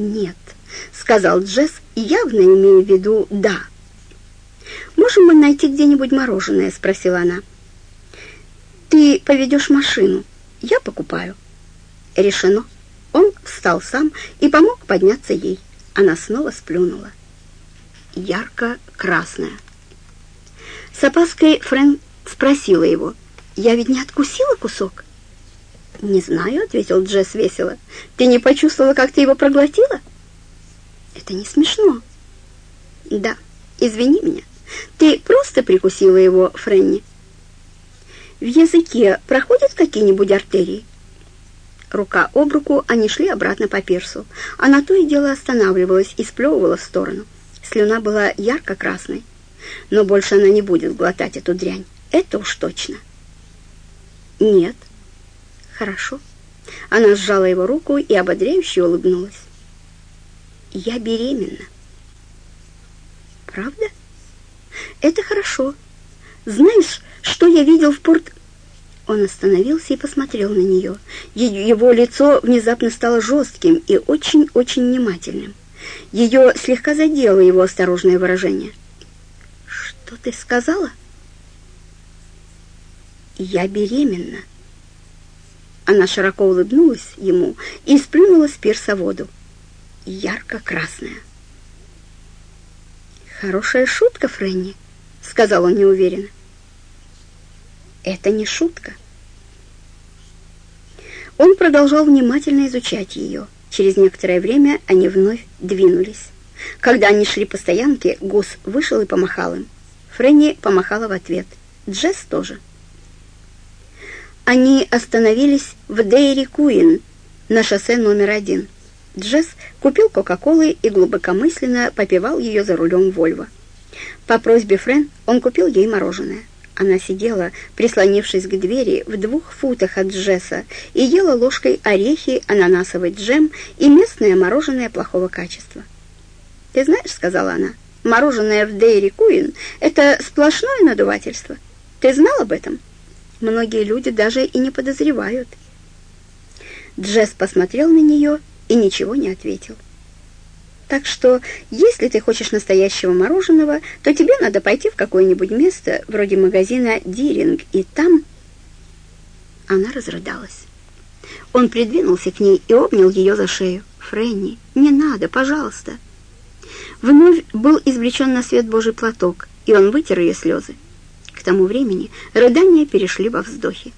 «Нет», — сказал Джесс, явно имея в виду «да». «Можем мы найти где-нибудь мороженое?» — спросила она. «Ты поведешь машину, я покупаю». Решено. Он встал сам и помог подняться ей. Она снова сплюнула. Ярко-красная. С опаской Фрэнк спросила его, «Я ведь не откусила кусок?» «Не знаю», — ответил Джесс весело. «Ты не почувствовала, как ты его проглотила?» «Это не смешно». «Да, извини меня. Ты просто прикусила его, Фрэнни?» «В языке проходят какие-нибудь артерии?» Рука об руку они шли обратно по пирсу. Она то и дело останавливалась и сплевывала в сторону. Слюна была ярко-красной. Но больше она не будет глотать эту дрянь. Это уж точно. Нет. Хорошо. Она сжала его руку и ободряюще улыбнулась. Я беременна. Правда? Это хорошо. Знаешь, что я видел в порт... Он остановился и посмотрел на нее. Его лицо внезапно стало жестким и очень-очень внимательным. Ее слегка задело его осторожное выражение. «Что ты сказала?» «Я беременна». Она широко улыбнулась ему и сплюнула с пирса воду. Ярко-красная. «Хорошая шутка, Фрэнни», — сказал он неуверенно. «Это не шутка». Он продолжал внимательно изучать ее. Через некоторое время они вновь двинулись. Когда они шли по стоянке, Гус вышел и помахал им. Фрэнни помахала в ответ. Джесс тоже. Они остановились в Дейри Куин на шоссе номер один. Джесс купил Кока-Колы и глубокомысленно попивал ее за рулем Вольво. По просьбе Френ он купил ей мороженое. Она сидела, прислонившись к двери в двух футах от Джесса и ела ложкой орехи, ананасовый джем и местное мороженое плохого качества. «Ты знаешь, — сказала она, — мороженое в Дейри Куин — это сплошное надувательство. Ты знал об этом? Многие люди даже и не подозревают». Джесс посмотрел на нее и ничего не ответил. Так что, если ты хочешь настоящего мороженого, то тебе надо пойти в какое-нибудь место, вроде магазина «Диринг», и там...» Она разрыдалась. Он придвинулся к ней и обнял ее за шею. «Фрэнни, не надо, пожалуйста!» Вновь был извлечен на свет Божий платок, и он вытер ее слезы. К тому времени рыдания перешли во вздохи.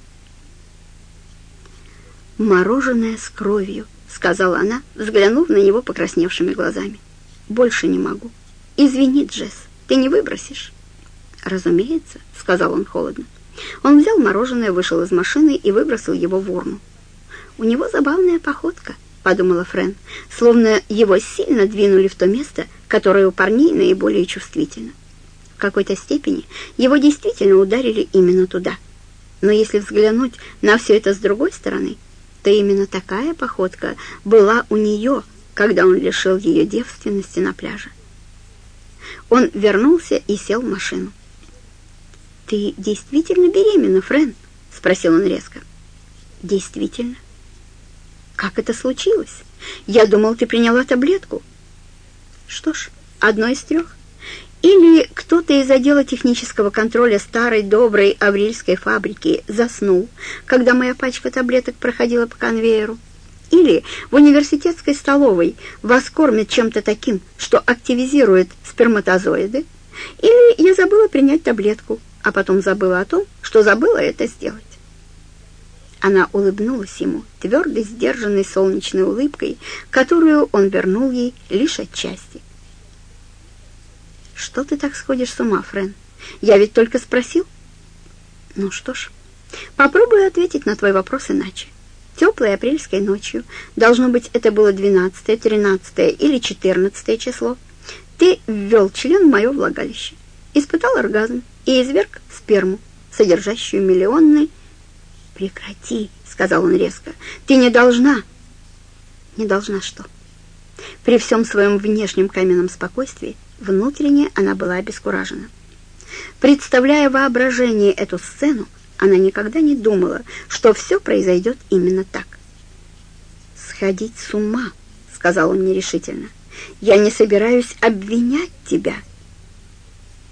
«Мороженое с кровью», — сказала она, взглянув на него покрасневшими глазами. «Больше не могу. Извини, Джесс, ты не выбросишь?» «Разумеется», — сказал он холодно. Он взял мороженое, вышел из машины и выбросил его в урну. «У него забавная походка», — подумала Френ, словно его сильно двинули в то место, которое у парней наиболее чувствительно. Какой-то степени его действительно ударили именно туда. Но если взглянуть на все это с другой стороны, то именно такая походка была у нее, когда он лишил ее девственности на пляже. Он вернулся и сел в машину. «Ты действительно беременна, Френ?» — спросил он резко. «Действительно». «Как это случилось? Я думал, ты приняла таблетку». «Что ж, одно из трех. Или кто-то из отдела технического контроля старой доброй аврильской фабрики заснул, когда моя пачка таблеток проходила по конвейеру. Или в университетской столовой вас кормят чем-то таким, что активизирует сперматозоиды. Или я забыла принять таблетку, а потом забыла о том, что забыла это сделать. Она улыбнулась ему твердой, сдержанной солнечной улыбкой, которую он вернул ей лишь отчасти. Что ты так сходишь с ума, Френ? Я ведь только спросил. Ну что ж, попробую ответить на твой вопрос иначе. Теплой апрельской ночью, должно быть, это было 12, 13 или 14 число, ты ввел член в мое влагалище, испытал оргазм и изверг сперму, содержащую миллионный... «Прекрати», — сказал он резко, — «ты не должна». «Не должна что?» При всем своем внешнем каменном спокойствии Внутренне она была обескуражена. Представляя воображение эту сцену, она никогда не думала, что все произойдет именно так. «Сходить с ума», — сказал он нерешительно. «Я не собираюсь обвинять тебя